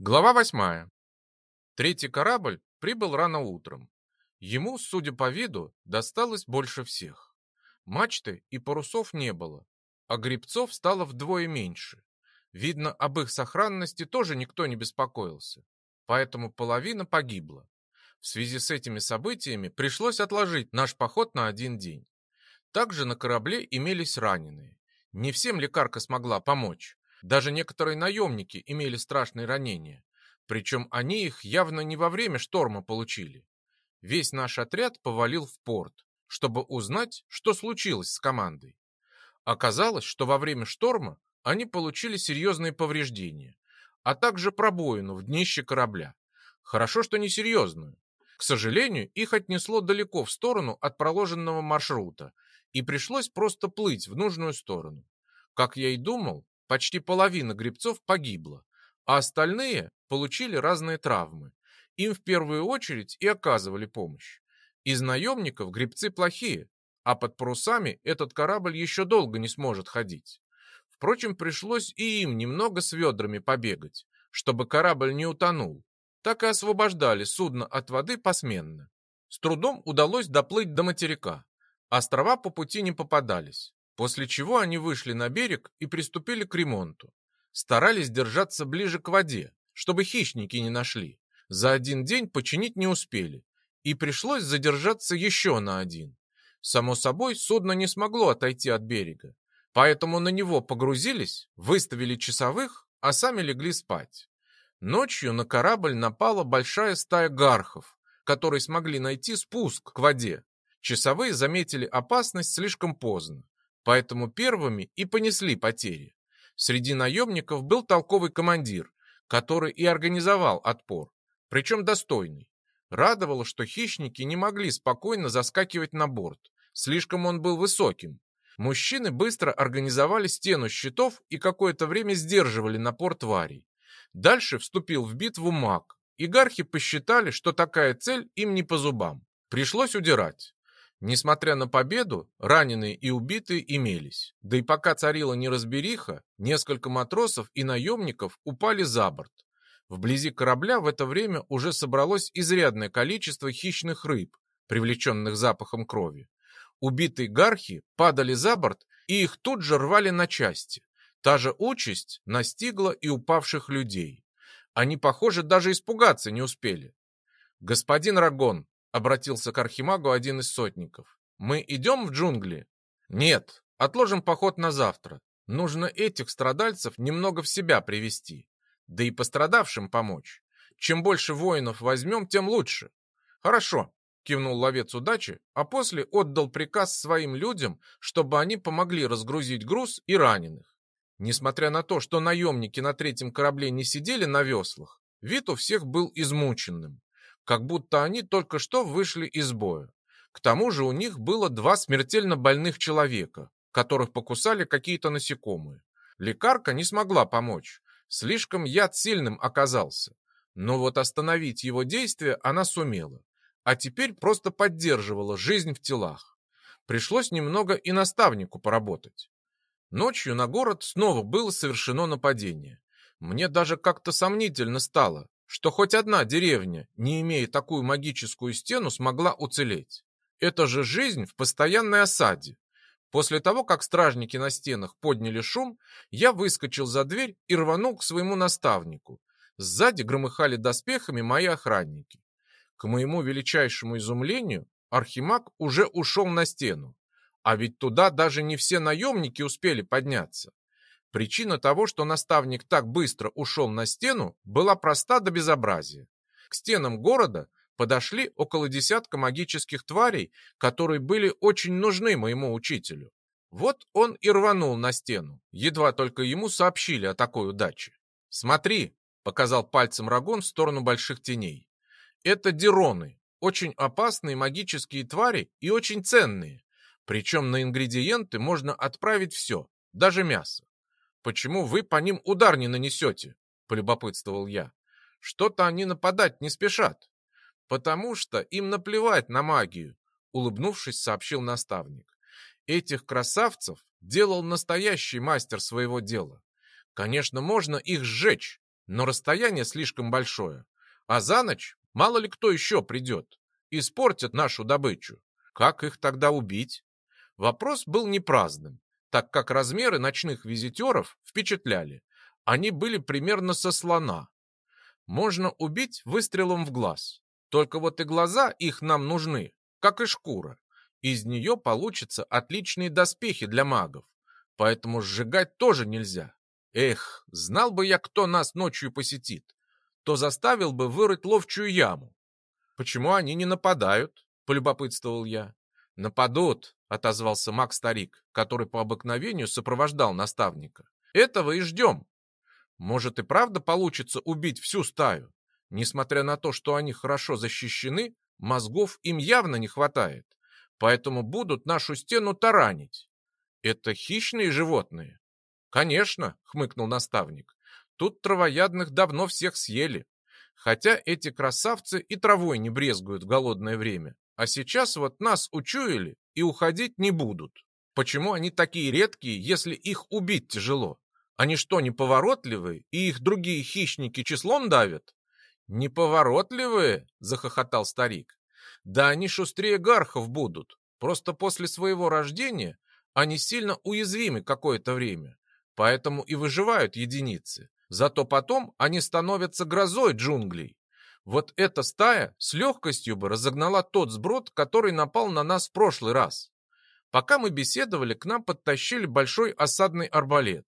Глава восьмая. Третий корабль прибыл рано утром. Ему, судя по виду, досталось больше всех. Мачты и парусов не было, а грибцов стало вдвое меньше. Видно, об их сохранности тоже никто не беспокоился, поэтому половина погибла. В связи с этими событиями пришлось отложить наш поход на один день. Также на корабле имелись раненые. Не всем лекарка смогла помочь. Даже некоторые наемники имели страшные ранения. Причем они их явно не во время шторма получили. Весь наш отряд повалил в порт, чтобы узнать, что случилось с командой. Оказалось, что во время шторма они получили серьезные повреждения, а также пробоину в днище корабля. Хорошо, что не серьезную. К сожалению, их отнесло далеко в сторону от проложенного маршрута, и пришлось просто плыть в нужную сторону. Как я и думал, почти половина гребцов погибла, а остальные получили разные травмы. Им в первую очередь и оказывали помощь. Из наемников гребцы плохие, а под парусами этот корабль еще долго не сможет ходить. Впрочем, пришлось и им немного с ведрами побегать, чтобы корабль не утонул. Так и освобождали судно от воды посменно. С трудом удалось доплыть до материка. Острова по пути не попадались, после чего они вышли на берег и приступили к ремонту. Старались держаться ближе к воде, чтобы хищники не нашли. За один день починить не успели, и пришлось задержаться еще на один. Само собой, судно не смогло отойти от берега, поэтому на него погрузились, выставили часовых, а сами легли спать. Ночью на корабль напала большая стая гархов, которые смогли найти спуск к воде. Часовые заметили опасность слишком поздно, поэтому первыми и понесли потери. Среди наемников был толковый командир, который и организовал отпор, причем достойный. Радовало, что хищники не могли спокойно заскакивать на борт, слишком он был высоким. Мужчины быстро организовали стену щитов и какое-то время сдерживали напор тварей. Дальше вступил в битву маг, и гархи посчитали, что такая цель им не по зубам. Пришлось удирать. Несмотря на победу, раненые и убитые имелись. Да и пока царила неразбериха, несколько матросов и наемников упали за борт. Вблизи корабля в это время уже собралось изрядное количество хищных рыб, привлеченных запахом крови. Убитые гархи падали за борт, и их тут же рвали на части. Та же участь настигла и упавших людей. Они, похоже, даже испугаться не успели. «Господин Рагон», — обратился к Архимагу один из сотников, — «мы идем в джунгли?» «Нет, отложим поход на завтра. Нужно этих страдальцев немного в себя привести да и пострадавшим помочь. Чем больше воинов возьмем, тем лучше. Хорошо, кивнул ловец удачи, а после отдал приказ своим людям, чтобы они помогли разгрузить груз и раненых. Несмотря на то, что наемники на третьем корабле не сидели на веслах, вид у всех был измученным, как будто они только что вышли из боя. К тому же у них было два смертельно больных человека, которых покусали какие-то насекомые. Лекарка не смогла помочь, Слишком яд сильным оказался. Но вот остановить его действие она сумела. А теперь просто поддерживала жизнь в телах. Пришлось немного и наставнику поработать. Ночью на город снова было совершено нападение. Мне даже как-то сомнительно стало, что хоть одна деревня, не имея такую магическую стену, смогла уцелеть. Это же жизнь в постоянной осаде. После того, как стражники на стенах подняли шум, я выскочил за дверь и рванул к своему наставнику. Сзади громыхали доспехами мои охранники. К моему величайшему изумлению, Архимаг уже ушел на стену. А ведь туда даже не все наемники успели подняться. Причина того, что наставник так быстро ушел на стену, была проста до безобразия. К стенам города подошли около десятка магических тварей, которые были очень нужны моему учителю. Вот он и рванул на стену, едва только ему сообщили о такой удаче. «Смотри», — показал пальцем Рагон в сторону больших теней. «Это дероны, очень опасные магические твари и очень ценные. Причем на ингредиенты можно отправить все, даже мясо. Почему вы по ним удар не нанесете?» — полюбопытствовал я. «Что-то они нападать не спешат». «Потому что им наплевать на магию», — улыбнувшись, сообщил наставник. «Этих красавцев делал настоящий мастер своего дела. Конечно, можно их сжечь, но расстояние слишком большое. А за ночь мало ли кто еще придет. Испортят нашу добычу. Как их тогда убить? Вопрос был не праздным, так как размеры ночных визитеров впечатляли. Они были примерно со слона. Можно убить выстрелом в глаз. Только вот и глаза их нам нужны, как и шкура. Из нее получатся отличные доспехи для магов. Поэтому сжигать тоже нельзя. Эх, знал бы я, кто нас ночью посетит, то заставил бы вырыть ловчую яму. Почему они не нападают? Полюбопытствовал я. Нападут, отозвался маг-старик, который по обыкновению сопровождал наставника. Этого и ждем. Может и правда получится убить всю стаю? Несмотря на то, что они хорошо защищены, мозгов им явно не хватает, поэтому будут нашу стену таранить. Это хищные животные? Конечно, хмыкнул наставник. Тут травоядных давно всех съели. Хотя эти красавцы и травой не брезгуют в голодное время. А сейчас вот нас учуяли и уходить не будут. Почему они такие редкие, если их убить тяжело? Они что, неповоротливые, и их другие хищники числом давят? «Неповоротливые?» — захохотал старик. «Да они шустрее гархов будут. Просто после своего рождения они сильно уязвимы какое-то время, поэтому и выживают единицы. Зато потом они становятся грозой джунглей. Вот эта стая с легкостью бы разогнала тот сброд, который напал на нас в прошлый раз. Пока мы беседовали, к нам подтащили большой осадный арбалет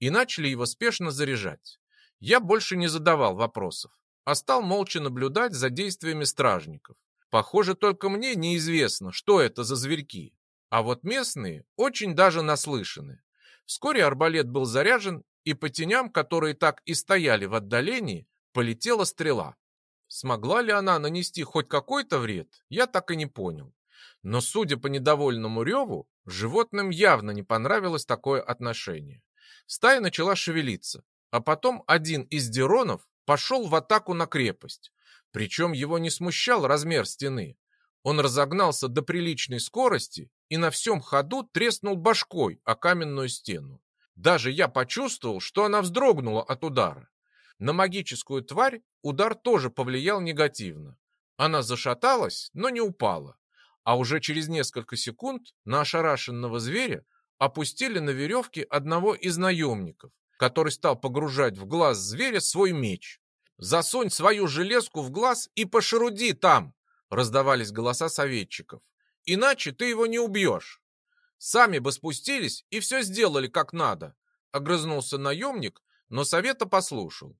и начали его спешно заряжать. Я больше не задавал вопросов а стал молча наблюдать за действиями стражников. Похоже, только мне неизвестно, что это за зверьки. А вот местные очень даже наслышаны. Вскоре арбалет был заряжен, и по теням, которые так и стояли в отдалении, полетела стрела. Смогла ли она нанести хоть какой-то вред, я так и не понял. Но, судя по недовольному реву, животным явно не понравилось такое отношение. Стая начала шевелиться, а потом один из деронов пошел в атаку на крепость. Причем его не смущал размер стены. Он разогнался до приличной скорости и на всем ходу треснул башкой о каменную стену. Даже я почувствовал, что она вздрогнула от удара. На магическую тварь удар тоже повлиял негативно. Она зашаталась, но не упала. А уже через несколько секунд на ошарашенного зверя опустили на веревке одного из наемников, который стал погружать в глаз зверя свой меч. «Засунь свою железку в глаз и пошеруди там!» раздавались голоса советчиков. «Иначе ты его не убьешь!» «Сами бы спустились и все сделали как надо!» огрызнулся наемник, но совета послушал.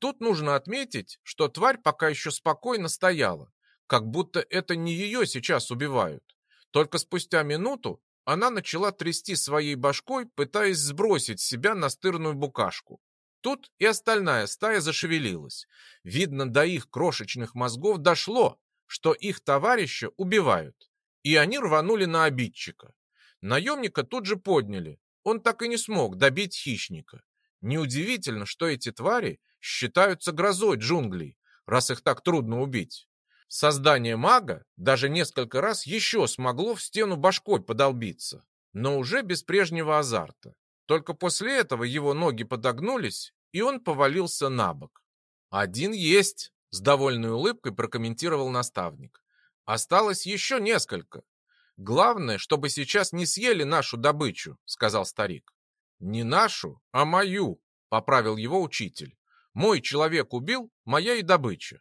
Тут нужно отметить, что тварь пока еще спокойно стояла, как будто это не ее сейчас убивают. Только спустя минуту она начала трясти своей башкой, пытаясь сбросить с себя настырную букашку. Тут и остальная стая зашевелилась. Видно, до их крошечных мозгов дошло, что их товарища убивают. И они рванули на обидчика. Наемника тут же подняли. Он так и не смог добить хищника. Неудивительно, что эти твари считаются грозой джунглей, раз их так трудно убить. Создание мага даже несколько раз еще смогло в стену башкой подолбиться, но уже без прежнего азарта. Только после этого его ноги подогнулись, и он повалился на бок. «Один есть», — с довольной улыбкой прокомментировал наставник. «Осталось еще несколько. Главное, чтобы сейчас не съели нашу добычу», — сказал старик. «Не нашу, а мою», — поправил его учитель. «Мой человек убил, моя и добыча.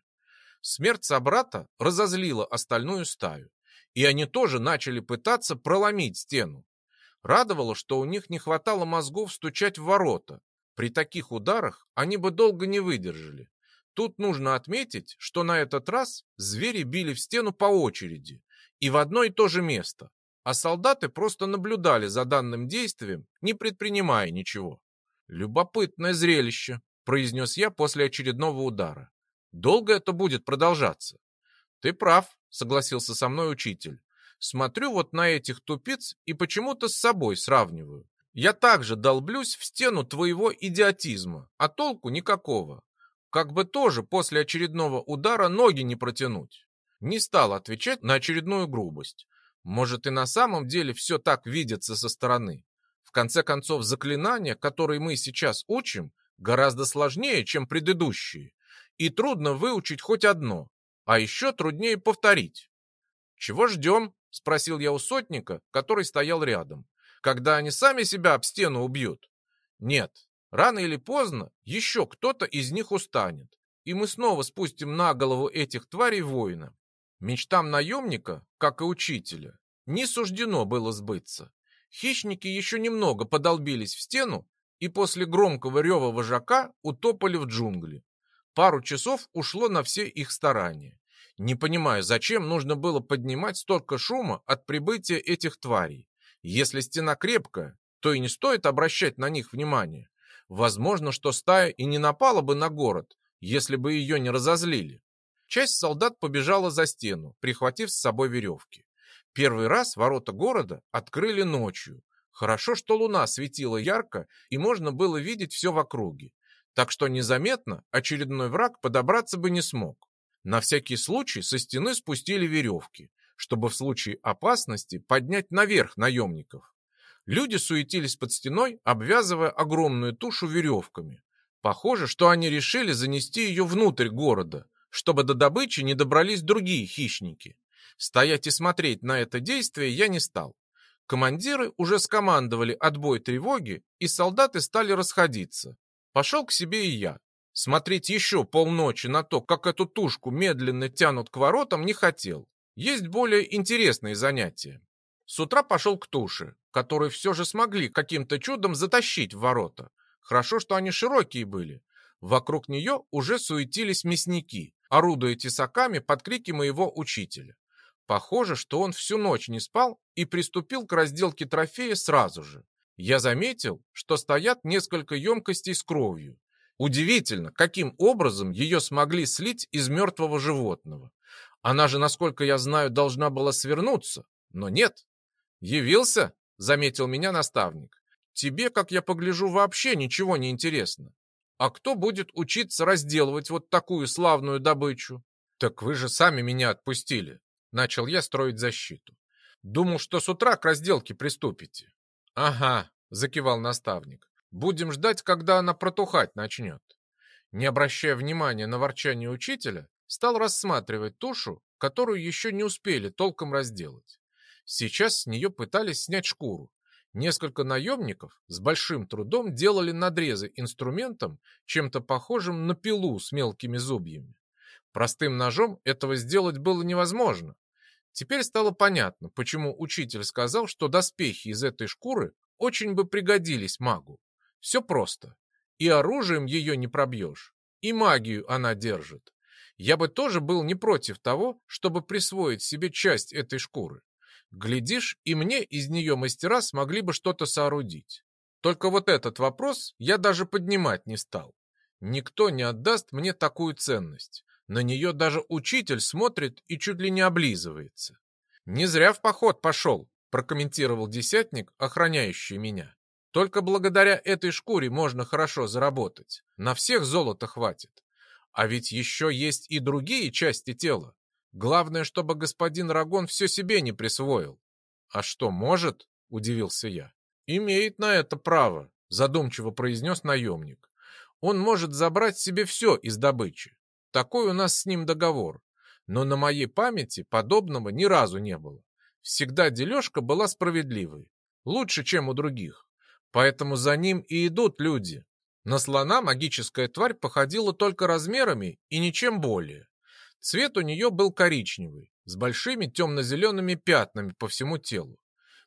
Смерть собрата разозлила остальную стаю, и они тоже начали пытаться проломить стену. Радовало, что у них не хватало мозгов стучать в ворота. При таких ударах они бы долго не выдержали. Тут нужно отметить, что на этот раз звери били в стену по очереди и в одно и то же место, а солдаты просто наблюдали за данным действием, не предпринимая ничего. «Любопытное зрелище», — произнес я после очередного удара. Долго это будет продолжаться? Ты прав, согласился со мной учитель. Смотрю вот на этих тупиц и почему-то с собой сравниваю. Я также долблюсь в стену твоего идиотизма, а толку никакого. Как бы тоже после очередного удара ноги не протянуть. Не стал отвечать на очередную грубость. Может и на самом деле все так видится со стороны. В конце концов, заклинания, которые мы сейчас учим, гораздо сложнее, чем предыдущие, и трудно выучить хоть одно, а еще труднее повторить. «Чего ждем?» — спросил я у сотника, который стоял рядом. «Когда они сами себя об стену убьют?» «Нет, рано или поздно еще кто-то из них устанет, и мы снова спустим на голову этих тварей воина. Мечтам наемника, как и учителя, не суждено было сбыться. Хищники еще немного подолбились в стену и после громкого рева вожака утопали в джунгли. Пару часов ушло на все их старания. Не понимаю, зачем нужно было поднимать столько шума от прибытия этих тварей. Если стена крепкая, то и не стоит обращать на них внимание. Возможно, что стая и не напала бы на город, если бы ее не разозлили. Часть солдат побежала за стену, прихватив с собой веревки. Первый раз ворота города открыли ночью. Хорошо, что луна светила ярко, и можно было видеть все в округе. Так что незаметно очередной враг подобраться бы не смог. На всякий случай со стены спустили веревки, чтобы в случае опасности поднять наверх наемников. Люди суетились под стеной, обвязывая огромную тушу веревками. Похоже, что они решили занести ее внутрь города, чтобы до добычи не добрались другие хищники. Стоять и смотреть на это действие я не стал. Командиры уже скомандовали отбой тревоги, и солдаты стали расходиться. Пошел к себе и я. Смотреть еще полночи на то, как эту тушку медленно тянут к воротам, не хотел. Есть более интересные занятия. С утра пошел к туше, которые все же смогли каким-то чудом затащить в ворота. Хорошо, что они широкие были. Вокруг нее уже суетились мясники, орудуя тесаками под крики моего учителя. Похоже, что он всю ночь не спал и приступил к разделке трофея сразу же. Я заметил, что стоят несколько емкостей с кровью. Удивительно, каким образом ее смогли слить из мертвого животного. Она же, насколько я знаю, должна была свернуться, но нет. «Явился?» — заметил меня наставник. «Тебе, как я погляжу, вообще ничего не интересно. А кто будет учиться разделывать вот такую славную добычу? Так вы же сами меня отпустили. Начал я строить защиту. Думал, что с утра к разделке приступите. Ага, закивал наставник. Будем ждать, когда она протухать начнет. Не обращая внимания на ворчание учителя, стал рассматривать тушу, которую еще не успели толком разделать. Сейчас с нее пытались снять шкуру, Несколько наемников с большим трудом делали надрезы инструментом, чем-то похожим на пилу с мелкими зубьями. Простым ножом этого сделать было невозможно. Теперь стало понятно, почему учитель сказал, что доспехи из этой шкуры очень бы пригодились магу. Все просто. И оружием ее не пробьешь, и магию она держит. Я бы тоже был не против того, чтобы присвоить себе часть этой шкуры. Глядишь, и мне из нее мастера смогли бы что-то соорудить. Только вот этот вопрос я даже поднимать не стал. Никто не отдаст мне такую ценность. На нее даже учитель смотрит и чуть ли не облизывается. «Не зря в поход пошел», — прокомментировал десятник, охраняющий меня. «Только благодаря этой шкуре можно хорошо заработать. На всех золота хватит. А ведь еще есть и другие части тела. Главное, чтобы господин Рагон все себе не присвоил. А что, может? Удивился я. Имеет на это право, задумчиво произнес наемник. Он может забрать себе все из добычи. Такой у нас с ним договор. Но на моей памяти подобного ни разу не было. Всегда дележка была справедливой. Лучше, чем у других. Поэтому за ним и идут люди. На слона магическая тварь походила только размерами и ничем более. Цвет у нее был коричневый, с большими темно-зелеными пятнами по всему телу.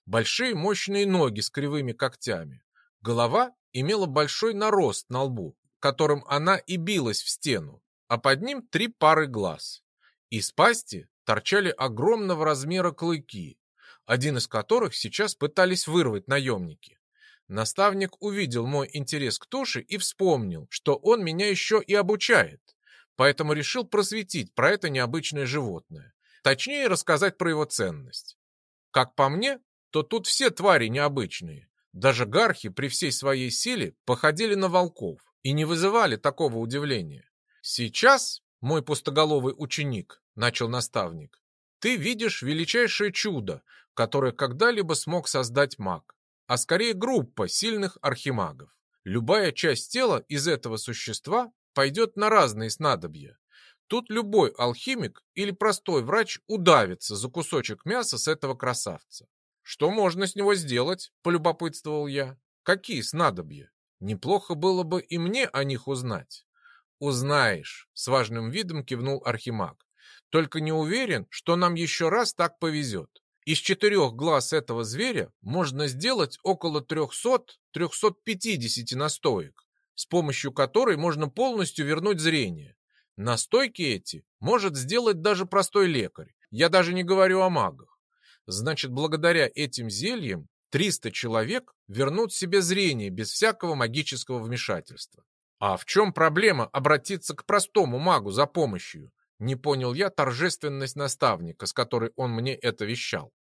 Большие мощные ноги с кривыми когтями. Голова имела большой нарост на лбу, которым она и билась в стену, а под ним три пары глаз. Из пасти торчали огромного размера клыки, один из которых сейчас пытались вырвать наемники. Наставник увидел мой интерес к туше и вспомнил, что он меня еще и обучает поэтому решил просветить про это необычное животное. Точнее, рассказать про его ценность. Как по мне, то тут все твари необычные. Даже гархи при всей своей силе походили на волков и не вызывали такого удивления. Сейчас, мой пустоголовый ученик, начал наставник, ты видишь величайшее чудо, которое когда-либо смог создать маг, а скорее группа сильных архимагов. Любая часть тела из этого существа пойдет на разные снадобья. Тут любой алхимик или простой врач удавится за кусочек мяса с этого красавца. Что можно с него сделать, полюбопытствовал я. Какие снадобья? Неплохо было бы и мне о них узнать. Узнаешь, с важным видом кивнул Архимаг. Только не уверен, что нам еще раз так повезет. Из четырех глаз этого зверя можно сделать около 300-350 настоек, с помощью которой можно полностью вернуть зрение. Настойки эти может сделать даже простой лекарь. Я даже не говорю о магах. Значит, благодаря этим зельям 300 человек вернут себе зрение без всякого магического вмешательства. А в чем проблема обратиться к простому магу за помощью? Не понял я торжественность наставника, с которой он мне это вещал.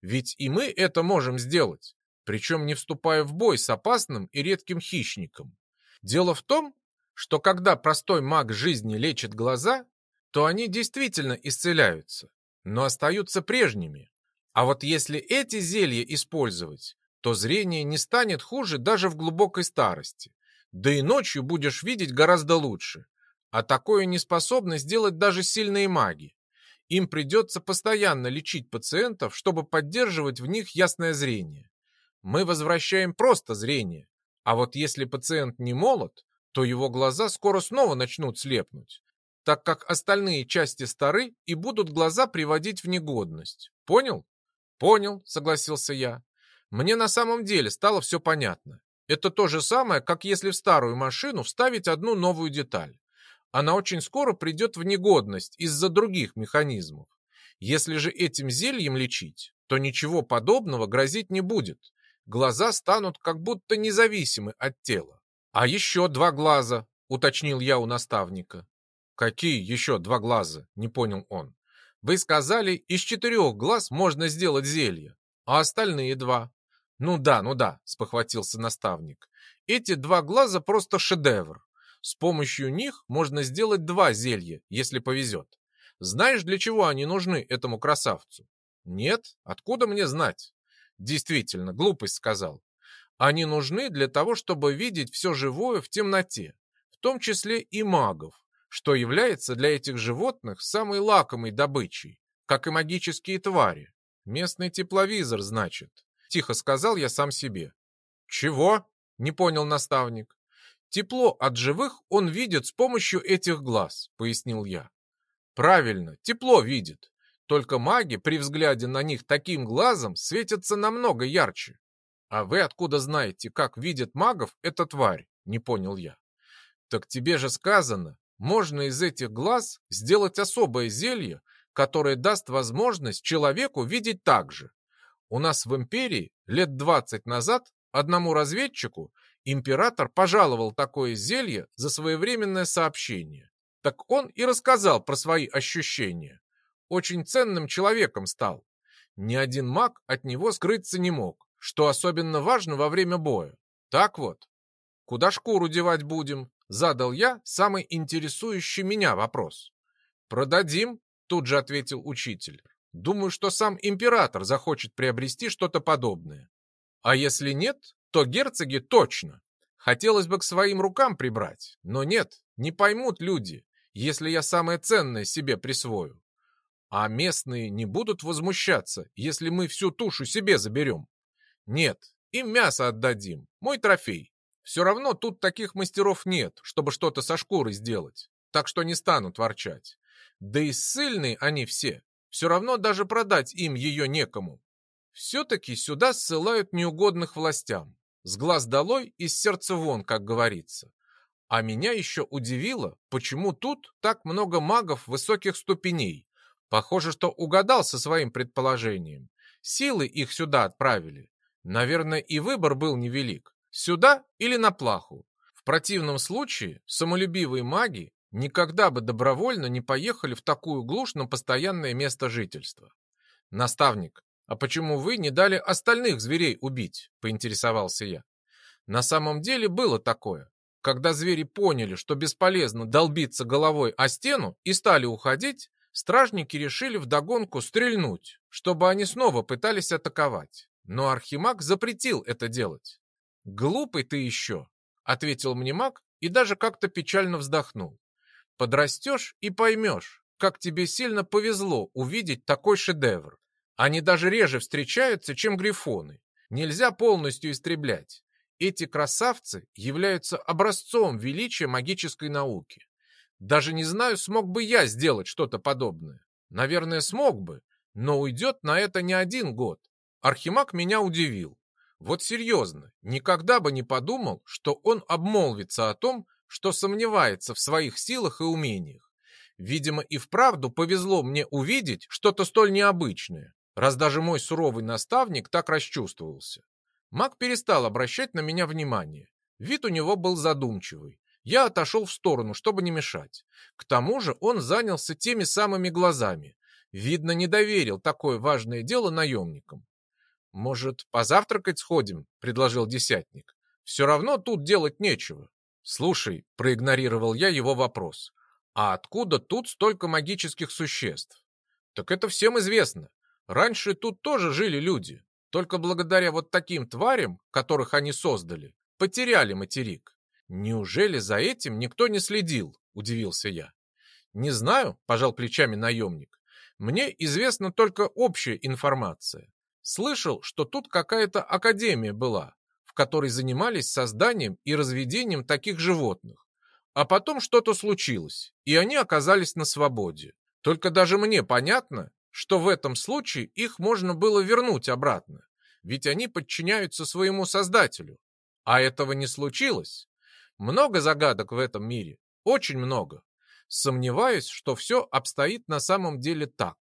Ведь и мы это можем сделать, причем не вступая в бой с опасным и редким хищником. Дело в том, что когда простой маг жизни лечит глаза, то они действительно исцеляются, но остаются прежними. А вот если эти зелья использовать, то зрение не станет хуже даже в глубокой старости. Да и ночью будешь видеть гораздо лучше. А такое не способны сделать даже сильные маги. Им придется постоянно лечить пациентов, чтобы поддерживать в них ясное зрение. Мы возвращаем просто зрение. А вот если пациент не молод, то его глаза скоро снова начнут слепнуть, так как остальные части стары и будут глаза приводить в негодность. Понял? Понял, согласился я. Мне на самом деле стало все понятно. Это то же самое, как если в старую машину вставить одну новую деталь. Она очень скоро придет в негодность из-за других механизмов. Если же этим зельем лечить, то ничего подобного грозить не будет. Глаза станут как будто независимы от тела. «А еще два глаза», — уточнил я у наставника. «Какие еще два глаза?» — не понял он. «Вы сказали, из четырех глаз можно сделать зелье, а остальные два». «Ну да, ну да», — спохватился наставник. «Эти два глаза просто шедевр. С помощью них можно сделать два зелья, если повезет. Знаешь, для чего они нужны этому красавцу?» «Нет, откуда мне знать?» «Действительно, глупость сказал. Они нужны для того, чтобы видеть все живое в темноте, в том числе и магов, что является для этих животных самой лакомой добычей, как и магические твари. Местный тепловизор, значит. Тихо сказал я сам себе. Чего? Не понял наставник. Тепло от живых он видит с помощью этих глаз, пояснил я. Правильно, тепло видит. Только маги при взгляде на них таким глазом светятся намного ярче. «А вы откуда знаете, как видит магов эта тварь?» — не понял я. «Так тебе же сказано, можно из этих глаз сделать особое зелье, которое даст возможность человеку видеть так же. У нас в империи лет двадцать назад одному разведчику император пожаловал такое зелье за своевременное сообщение. Так он и рассказал про свои ощущения. Очень ценным человеком стал. Ни один маг от него скрыться не мог что особенно важно во время боя. Так вот, куда шкуру девать будем? Задал я самый интересующий меня вопрос. Продадим, тут же ответил учитель. Думаю, что сам император захочет приобрести что-то подобное. А если нет, то герцоги точно. Хотелось бы к своим рукам прибрать, но нет, не поймут люди, если я самое ценное себе присвою. А местные не будут возмущаться, если мы всю тушу себе заберем. Нет, им мясо отдадим, мой трофей. Все равно тут таких мастеров нет, чтобы что-то со шкурой сделать, так что не станут ворчать. Да и ссыльные они все, все равно даже продать им ее некому. Все-таки сюда ссылают неугодных властям. С глаз долой и с сердца вон, как говорится. А меня еще удивило, почему тут так много магов высоких ступеней. Похоже, что угадал со своим предположением. Силы их сюда отправили. Наверное, и выбор был невелик. Сюда или на плаху. В противном случае самолюбивые маги никогда бы добровольно не поехали в такую глушь на постоянное место жительства. Наставник, а почему вы не дали остальных зверей убить? Поинтересовался я. На самом деле было такое. Когда звери поняли, что бесполезно долбиться головой о стену и стали уходить, стражники решили вдогонку стрельнуть, чтобы они снова пытались атаковать. Но Архимаг запретил это делать. «Глупый ты еще!» ответил мне маг и даже как-то печально вздохнул. Подрастешь и поймешь, как тебе сильно повезло увидеть такой шедевр. Они даже реже встречаются, чем грифоны. Нельзя полностью истреблять. Эти красавцы являются образцом величия магической науки. Даже не знаю, смог бы я сделать что-то подобное. Наверное, смог бы, но уйдет на это не один год. Архимаг меня удивил. Вот серьезно, никогда бы не подумал, что он обмолвится о том, что сомневается в своих силах и умениях. Видимо, и вправду повезло мне увидеть что-то столь необычное, раз даже мой суровый наставник так расчувствовался. Маг перестал обращать на меня внимание. Вид у него был задумчивый. Я отошел в сторону, чтобы не мешать. К тому же он занялся теми самыми глазами. Видно, не доверил такое важное дело наемникам. «Может, позавтракать сходим?» — предложил десятник. «Все равно тут делать нечего». «Слушай», — проигнорировал я его вопрос, «а откуда тут столько магических существ?» «Так это всем известно. Раньше тут тоже жили люди, только благодаря вот таким тварям, которых они создали, потеряли материк. Неужели за этим никто не следил?» — удивился я. «Не знаю», — пожал плечами наемник. «Мне известна только общая информация. Слышал, что тут какая-то академия была, в которой занимались созданием и разведением таких животных. А потом что-то случилось, и они оказались на свободе. Только даже мне понятно, что в этом случае их можно было вернуть обратно, ведь они подчиняются своему создателю. А этого не случилось. Много загадок в этом мире, очень много. Сомневаюсь, что все обстоит на самом деле так.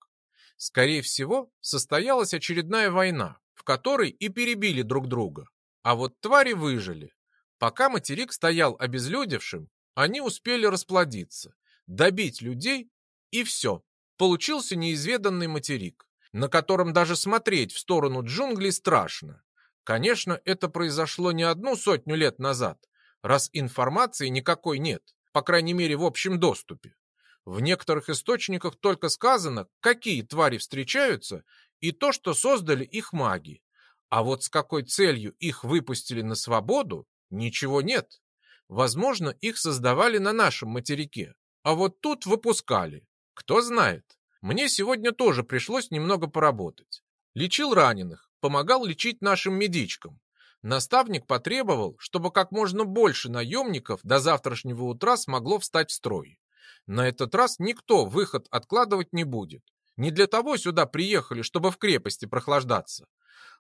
Скорее всего, состоялась очередная война, в которой и перебили друг друга. А вот твари выжили. Пока материк стоял обезлюдевшим, они успели расплодиться, добить людей, и все. Получился неизведанный материк, на котором даже смотреть в сторону джунглей страшно. Конечно, это произошло не одну сотню лет назад, раз информации никакой нет, по крайней мере в общем доступе. В некоторых источниках только сказано, какие твари встречаются, и то, что создали их маги. А вот с какой целью их выпустили на свободу, ничего нет. Возможно, их создавали на нашем материке, а вот тут выпускали. Кто знает. Мне сегодня тоже пришлось немного поработать. Лечил раненых, помогал лечить нашим медичкам. Наставник потребовал, чтобы как можно больше наемников до завтрашнего утра смогло встать в строй. На этот раз никто выход откладывать не будет. Не для того сюда приехали, чтобы в крепости прохлаждаться.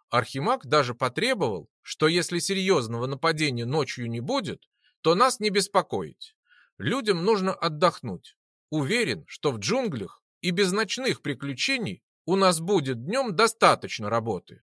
Архимаг даже потребовал, что если серьезного нападения ночью не будет, то нас не беспокоить. Людям нужно отдохнуть. Уверен, что в джунглях и без ночных приключений у нас будет днем достаточно работы.